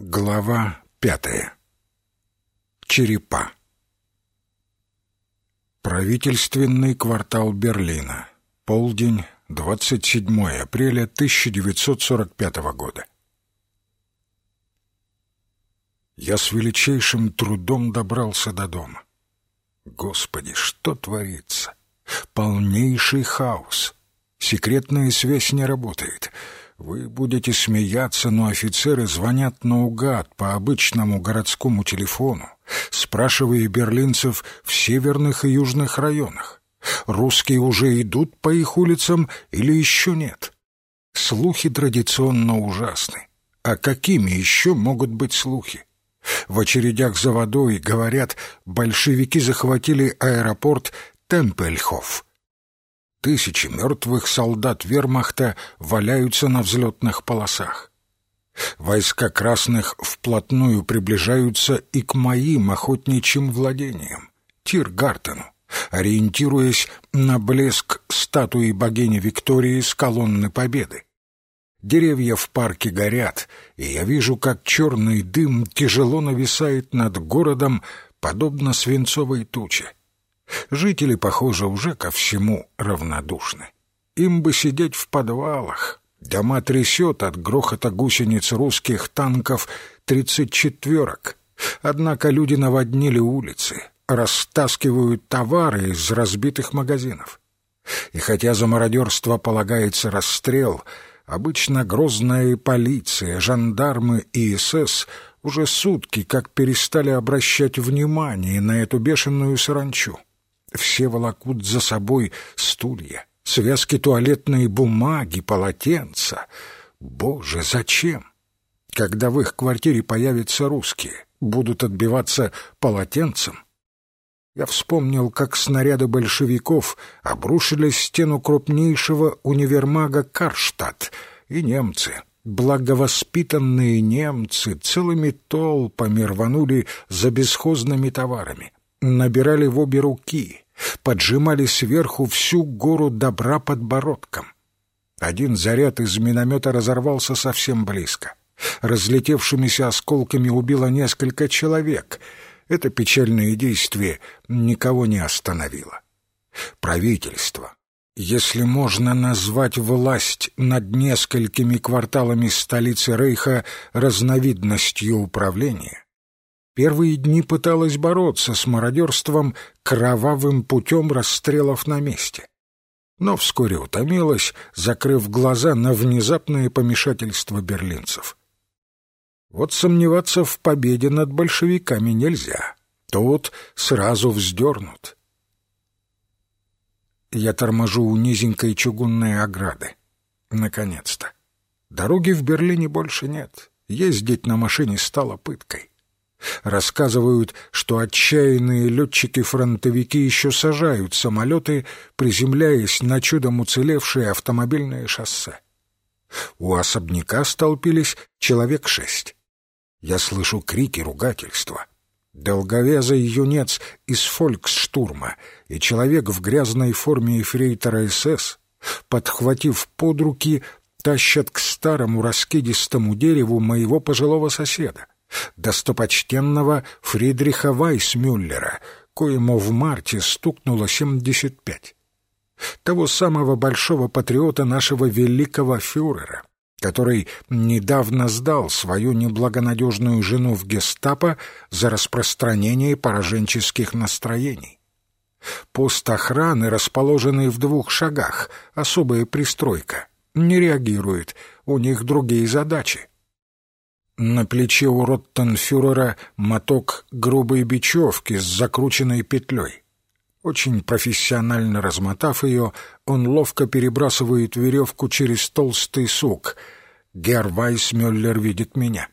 Глава пятая. Черепа. Правительственный квартал Берлина. Полдень, 27 апреля 1945 года. Я с величайшим трудом добрался до дома. Господи, что творится? Полнейший хаос. Секретная связь не работает — вы будете смеяться, но офицеры звонят наугад по обычному городскому телефону, спрашивая берлинцев в северных и южных районах. Русские уже идут по их улицам или еще нет? Слухи традиционно ужасны. А какими еще могут быть слухи? В очередях за водой, говорят, большевики захватили аэропорт Темпельхоф — Тысячи мертвых солдат вермахта валяются на взлетных полосах. Войска красных вплотную приближаются и к моим охотничьим владениям, Тиргартену, ориентируясь на блеск статуи богини Виктории с колонны Победы. Деревья в парке горят, и я вижу, как черный дым тяжело нависает над городом, подобно свинцовой туче. Жители, похоже, уже ко всему равнодушны. Им бы сидеть в подвалах. Дома трясет от грохота гусениц русских танков тридцать четверок. Однако люди наводнили улицы, растаскивают товары из разбитых магазинов. И хотя за мародерство полагается расстрел, обычно грозная полиция, жандармы и СС уже сутки как перестали обращать внимание на эту бешеную саранчу. Все волокут за собой стулья, связки туалетной бумаги, полотенца. Боже, зачем? Когда в их квартире появятся русские, будут отбиваться полотенцем? Я вспомнил, как снаряды большевиков обрушились в стену крупнейшего универмага Карштадт, и немцы, благовоспитанные немцы, целыми толпами рванули за бесхозными товарами набирали в обе руки, поджимали сверху всю гору добра подбородком. Один заряд из миномета разорвался совсем близко. Разлетевшимися осколками убило несколько человек. Это печальное действие никого не остановило. Правительство, если можно назвать власть над несколькими кварталами столицы Рейха разновидностью управления, Первые дни пыталась бороться с мародерством кровавым путем расстрелов на месте. Но вскоре утомилась, закрыв глаза на внезапное помешательство берлинцев. Вот сомневаться в победе над большевиками нельзя. Тут сразу вздернут. Я торможу у низенькой чугунной ограды. Наконец-то. Дороги в Берлине больше нет. Ездить на машине стало пыткой. Рассказывают, что отчаянные летчики-фронтовики еще сажают самолеты, приземляясь на чудом уцелевшее автомобильное шоссе. У особняка столпились человек шесть. Я слышу крики ругательства. Долговязый юнец из фольксштурма и человек в грязной форме эфрейтора СС, подхватив под руки, тащат к старому раскидистому дереву моего пожилого соседа достопочтенного Фридриха Вайсмюллера, коему в марте стукнуло семьдесят пять. Того самого большого патриота нашего великого фюрера, который недавно сдал свою неблагонадежную жену в гестапо за распространение пораженческих настроений. Пост охраны, расположенный в двух шагах, особая пристройка, не реагирует, у них другие задачи. На плече у Роттенфюрера моток грубой бечевки с закрученной петлей. Очень профессионально размотав ее, он ловко перебрасывает веревку через толстый сук. Герр Вайсмюллер видит меня.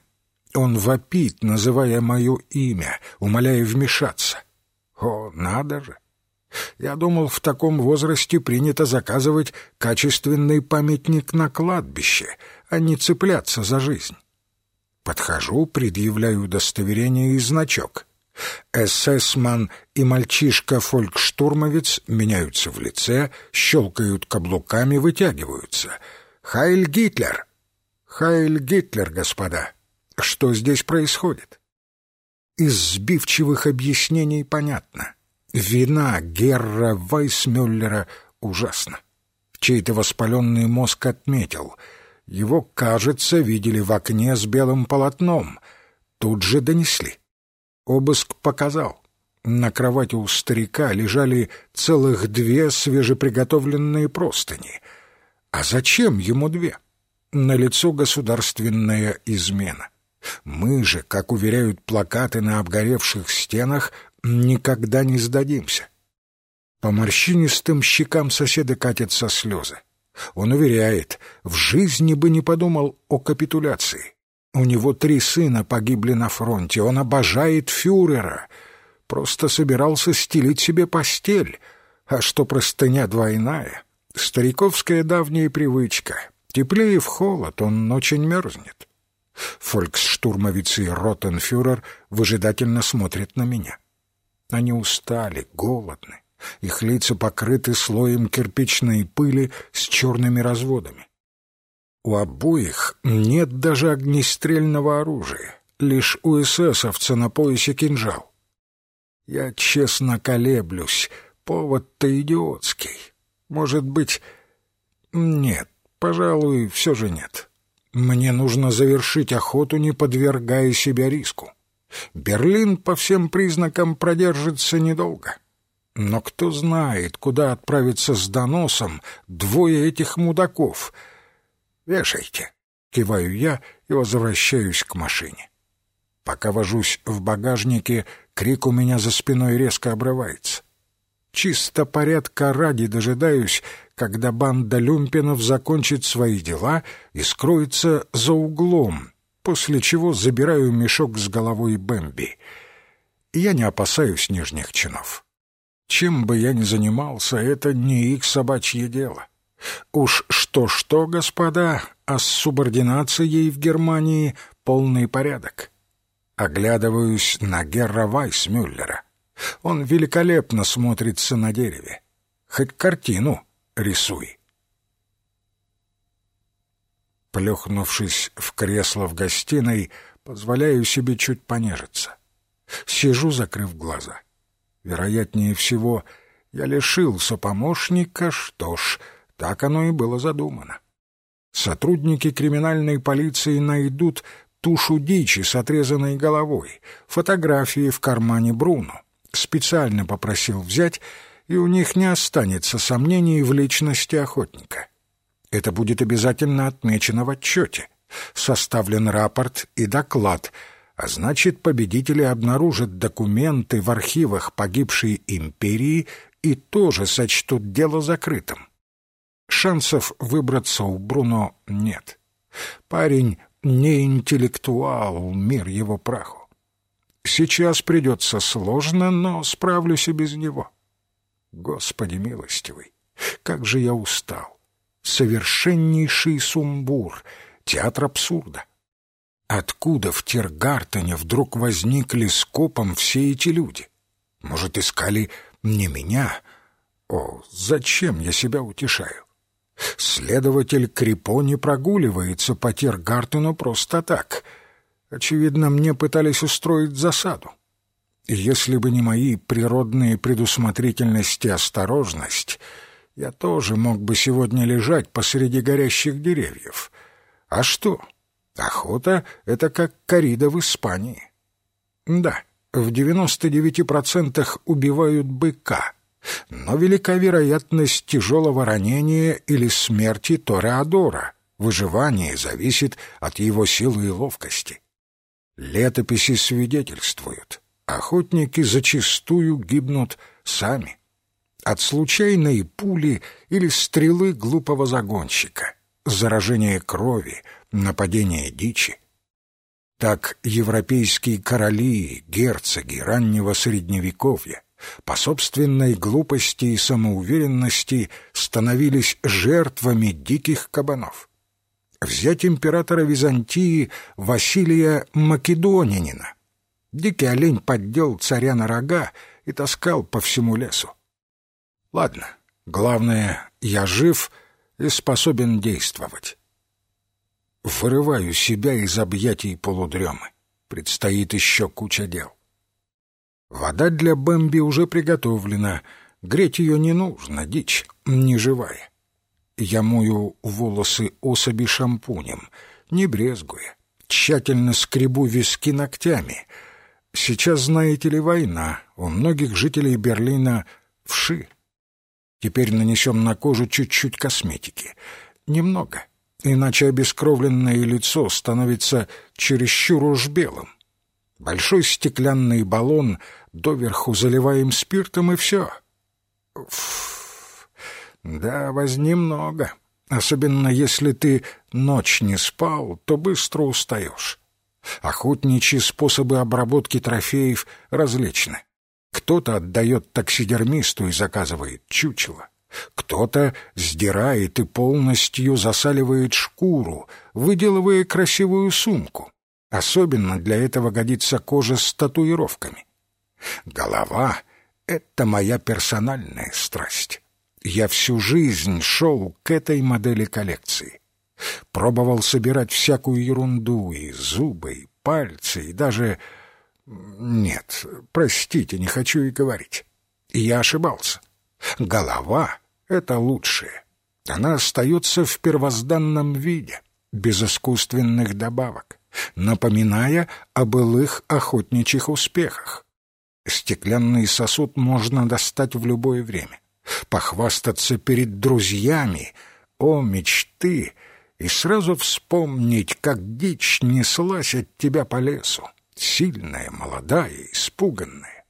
Он вопит, называя мое имя, умоляя вмешаться. О, надо же! Я думал, в таком возрасте принято заказывать качественный памятник на кладбище, а не цепляться за жизнь. Подхожу, предъявляю удостоверение и значок. Эсэсман и мальчишка-фолькштурмовец меняются в лице, щелкают каблуками, вытягиваются. «Хайль Гитлер!» «Хайль Гитлер, господа!» Что здесь происходит? Из сбивчивых объяснений понятно. Вина Герра Вайсмюллера ужасна. Чей-то воспаленный мозг отметил. Его, кажется, видели в окне с белым полотном. Тут же донесли. Обыск показал. На кровати у старика лежали целых две свежеприготовленные простыни. А зачем ему две? На лицо государственная измена. Мы же, как уверяют плакаты на обгоревших стенах, никогда не сдадимся. По морщинистым щекам соседа катятся слезы. Он уверяет, в жизни бы не подумал о капитуляции. У него три сына погибли на фронте, он обожает фюрера. Просто собирался стелить себе постель. А что простыня двойная? Стариковская давняя привычка. Теплее в холод, он очень мерзнет. Фольксштурмовец и ротенфюрер выжидательно смотрят на меня. Они устали, голодны. Их лица покрыты слоем кирпичной пыли с черными разводами. У обоих нет даже огнестрельного оружия, лишь у эсэсовца на поясе кинжал. Я честно колеблюсь, повод-то идиотский. Может быть... Нет, пожалуй, все же нет. Мне нужно завершить охоту, не подвергая себя риску. Берлин по всем признакам продержится недолго. Но кто знает, куда отправиться с доносом двое этих мудаков. Вешайте, киваю я и возвращаюсь к машине. Пока вожусь в багажнике, крик у меня за спиной резко обрывается. Чисто порядка ради дожидаюсь, когда банда люмпинов закончит свои дела и скроется за углом, после чего забираю мешок с головой Бэмби. Я не опасаюсь нижних чинов. Чем бы я ни занимался, это не их собачье дело. Уж что-что, господа, а с субординацией в Германии полный порядок. Оглядываюсь на Герра Вайсмюллера. Он великолепно смотрится на дереве. Хоть картину рисуй. Плюхнувшись в кресло в гостиной, позволяю себе чуть понежиться. Сижу, закрыв глаза. Вероятнее всего, я лишился помощника, что ж, так оно и было задумано. Сотрудники криминальной полиции найдут тушу дичи с отрезанной головой, фотографии в кармане Бруно. Специально попросил взять, и у них не останется сомнений в личности охотника. Это будет обязательно отмечено в отчете. Составлен рапорт и доклад, а значит, победители обнаружат документы в архивах погибшей империи и тоже сочтут дело закрытым. Шансов выбраться у Бруно нет. Парень не интеллектуал, мир его праху. Сейчас придется сложно, но справлюсь и без него. Господи милостивый, как же я устал! совершеннейший сумбур, театр абсурда. Откуда в Тиргартене вдруг возникли скопом все эти люди? Может, искали не меня? О, зачем я себя утешаю? Следователь Крипо не прогуливается по Тиргартену просто так. Очевидно, мне пытались устроить засаду. Если бы не мои природные предусмотрительность и осторожность, я тоже мог бы сегодня лежать посреди горящих деревьев. А что? Охота — это как корида в Испании. Да, в 99% убивают быка, но велика вероятность тяжелого ранения или смерти Тореадора. Выживание зависит от его силы и ловкости. Летописи свидетельствуют, охотники зачастую гибнут сами от случайной пули или стрелы глупого загонщика, заражения крови, нападения дичи. Так европейские короли, герцоги раннего средневековья по собственной глупости и самоуверенности становились жертвами диких кабанов. Взять императора Византии Василия Македонянина. Дикий олень поддел царя на рога и таскал по всему лесу. Ладно, главное, я жив и способен действовать. Вырываю себя из объятий полудремы. Предстоит еще куча дел. Вода для Бэмби уже приготовлена. Греть ее не нужно, дичь не живая. Я мою волосы особи шампунем, не брезгуя. Тщательно скребу виски ногтями. Сейчас, знаете ли, война. У многих жителей Берлина вши. Теперь нанесем на кожу чуть-чуть косметики. Немного. Иначе обескровленное лицо становится чересчур уж белым. Большой стеклянный баллон доверху заливаем спиртом, и все. Фу. Да, возни много. Особенно если ты ночь не спал, то быстро устаешь. Охотничьи способы обработки трофеев различны. Кто-то отдает таксидермисту и заказывает чучело. Кто-то сдирает и полностью засаливает шкуру, выделывая красивую сумку. Особенно для этого годится кожа с татуировками. Голова — это моя персональная страсть. Я всю жизнь шел к этой модели коллекции. Пробовал собирать всякую ерунду, и зубы, и пальцы, и даже... Нет, простите, не хочу и говорить. Я ошибался. Голова — это лучшее. Она остается в первозданном виде, без искусственных добавок, напоминая о былых охотничьих успехах. Стеклянный сосуд можно достать в любое время, похвастаться перед друзьями, о, мечты, и сразу вспомнить, как дичь неслась от тебя по лесу, сильная, молодая, испуганная.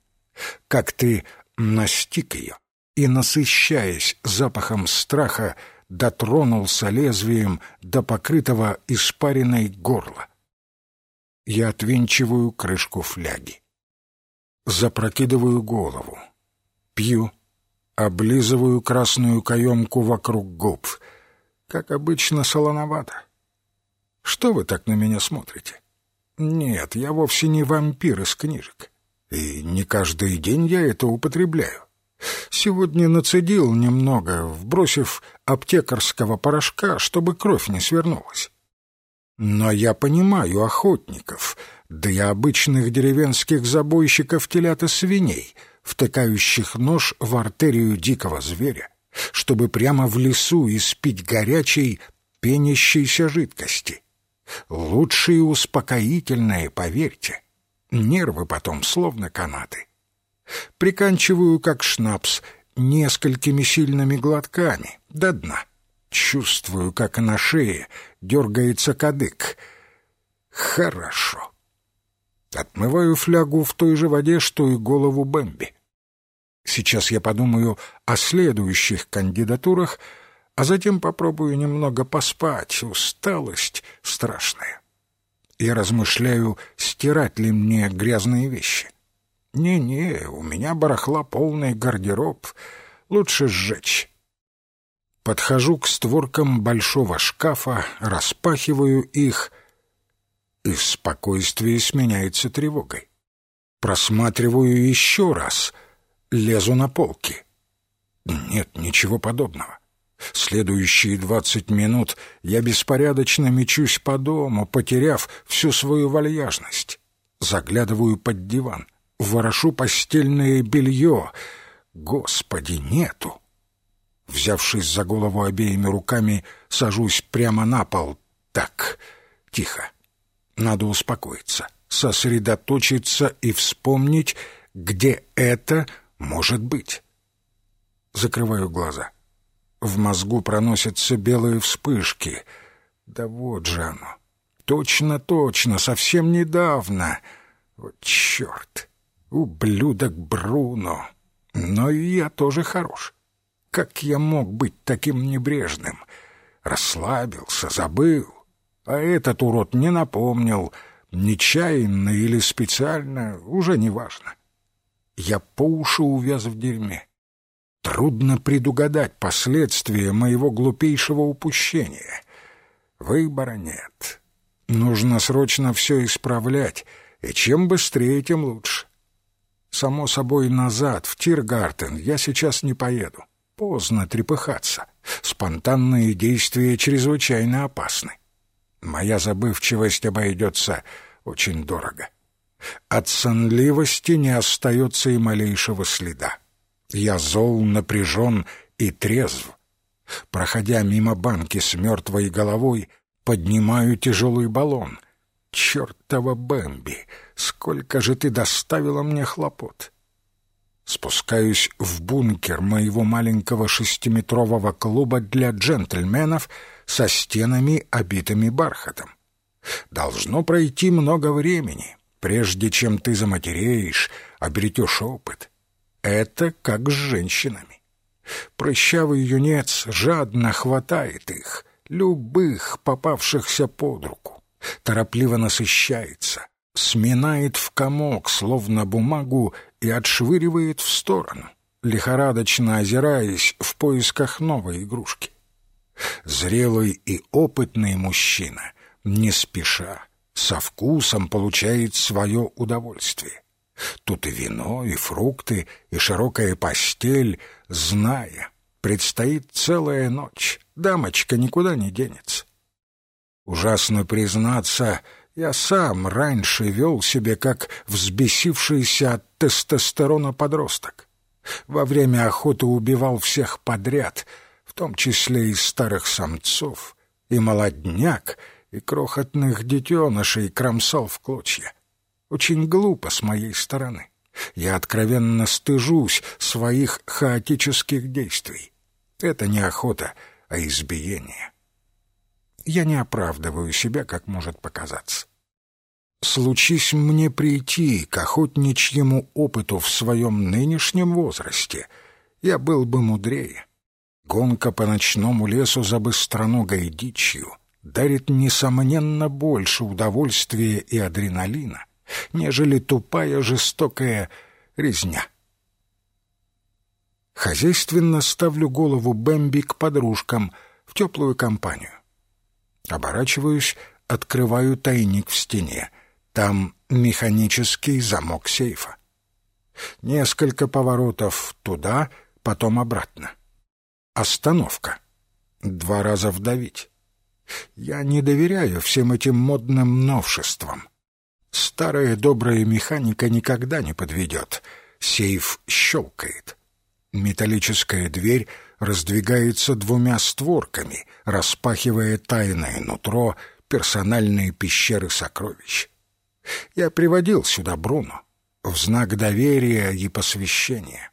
Как ты настиг ее и, насыщаясь запахом страха, дотронулся лезвием до покрытого испаренной горла. Я отвинчиваю крышку фляги запрокидываю голову, пью, облизываю красную каемку вокруг губ. Как обычно, солоновато. Что вы так на меня смотрите? Нет, я вовсе не вампир из книжек. И не каждый день я это употребляю. Сегодня нацедил немного, вбросив аптекарского порошка, чтобы кровь не свернулась. Но я понимаю охотников — да и обычных деревенских забойщиков телят и свиней, втыкающих нож в артерию дикого зверя, чтобы прямо в лесу испить горячей, пенящейся жидкости. Лучшие успокоительные, поверьте. Нервы потом словно канаты. Приканчиваю, как шнапс, несколькими сильными глотками, до дна. Чувствую, как на шее дергается кадык. Хорошо. Отмываю флягу в той же воде, что и голову Бэмби. Сейчас я подумаю о следующих кандидатурах, а затем попробую немного поспать. Усталость страшная. Я размышляю, стирать ли мне грязные вещи. Не-не, у меня барахла полный гардероб. Лучше сжечь. Подхожу к створкам большого шкафа, распахиваю их — и спокойствие сменяется тревогой. Просматриваю еще раз, лезу на полки. Нет, ничего подобного. Следующие двадцать минут я беспорядочно мечусь по дому, потеряв всю свою вальяжность. Заглядываю под диван, ворошу постельное белье. Господи, нету! Взявшись за голову обеими руками, сажусь прямо на пол. Так, тихо. Надо успокоиться, сосредоточиться и вспомнить, где это может быть. Закрываю глаза. В мозгу проносятся белые вспышки. Да вот же оно. Точно-точно, совсем недавно. Вот черт! Ублюдок Бруно! Но и я тоже хорош. Как я мог быть таким небрежным? Расслабился, забыл. А этот урод не напомнил, нечаянно или специально, уже не важно. Я по уши увяз в дерьме. Трудно предугадать последствия моего глупейшего упущения. Выбора нет. Нужно срочно все исправлять, и чем быстрее, тем лучше. Само собой, назад, в Тиргартен, я сейчас не поеду. Поздно трепыхаться. Спонтанные действия чрезвычайно опасны. Моя забывчивость обойдется очень дорого. От сонливости не остается и малейшего следа. Я зол, напряжен и трезв. Проходя мимо банки с мертвой головой, поднимаю тяжелый баллон. Чертова Бэмби, сколько же ты доставила мне хлопот! Спускаюсь в бункер моего маленького шестиметрового клуба для джентльменов со стенами, обитыми бархатом. Должно пройти много времени, прежде чем ты заматереешь, обретешь опыт. Это как с женщинами. Прыщавый юнец жадно хватает их, любых попавшихся под руку, торопливо насыщается, сминает в комок, словно бумагу, и отшвыривает в сторону, лихорадочно озираясь в поисках новой игрушки. Зрелый и опытный мужчина, не спеша, со вкусом получает свое удовольствие. Тут и вино, и фрукты, и широкая постель, зная, предстоит целая ночь, дамочка никуда не денется. Ужасно признаться, я сам раньше вел себя как взбесившийся от тестостерона подросток. Во время охоты убивал всех подряд, в том числе и старых самцов, и молодняк, и крохотных детенышей кромсал в клочья. Очень глупо с моей стороны. Я откровенно стыжусь своих хаотических действий. Это не охота, а избиение. Я не оправдываю себя, как может показаться. Случись мне прийти к охотничьему опыту в своем нынешнем возрасте, я был бы мудрее. Гонка по ночному лесу за быстроногой дичью дарит, несомненно, больше удовольствия и адреналина, нежели тупая жестокая резня. Хозяйственно ставлю голову Бэмби к подружкам в теплую компанию. Оборачиваюсь, открываю тайник в стене. Там механический замок сейфа. Несколько поворотов туда, потом обратно. Остановка. Два раза вдавить. Я не доверяю всем этим модным новшествам. Старая добрая механика никогда не подведет. Сейф щелкает. Металлическая дверь раздвигается двумя створками, распахивая тайное нутро персональные пещеры сокровищ. Я приводил сюда Бруно в знак доверия и посвящения,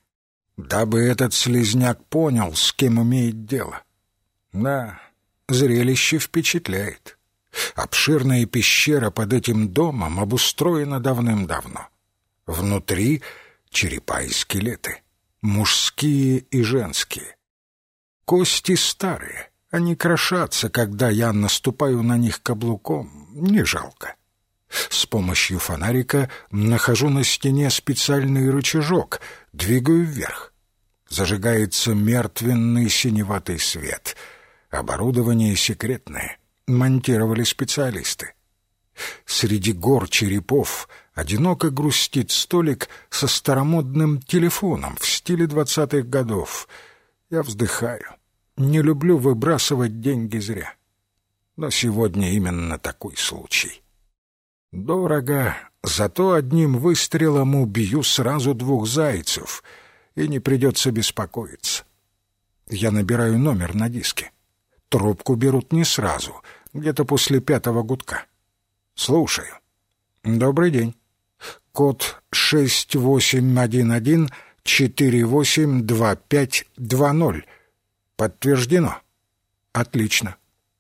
дабы этот слезняк понял, с кем имеет дело. Да, зрелище впечатляет. Обширная пещера под этим домом обустроена давным-давно. Внутри черепа и скелеты, мужские и женские. Кости старые, они крошатся, когда я наступаю на них каблуком, не жалко. С помощью фонарика нахожу на стене специальный рычажок, двигаю вверх. Зажигается мертвенный синеватый свет. Оборудование секретное — монтировали специалисты. Среди гор черепов одиноко грустит столик со старомодным телефоном в стиле двадцатых годов. Я вздыхаю. Не люблю выбрасывать деньги зря. Но сегодня именно такой случай. Дорого, зато одним выстрелом убью сразу двух зайцев, и не придется беспокоиться. Я набираю номер на диске. Трубку берут не сразу, где-то после пятого гудка. Слушаю. Добрый день. Код 6811-482520. Подтверждено. Отлично.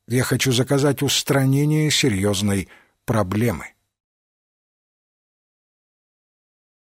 Я хочу заказать устранение серьезной проблемы.